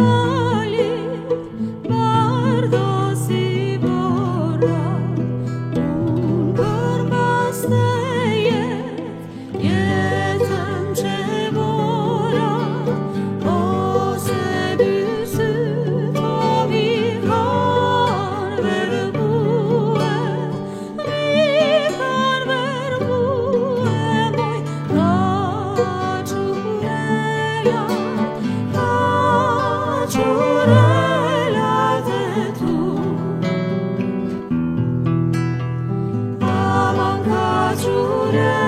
Oh. Yeah.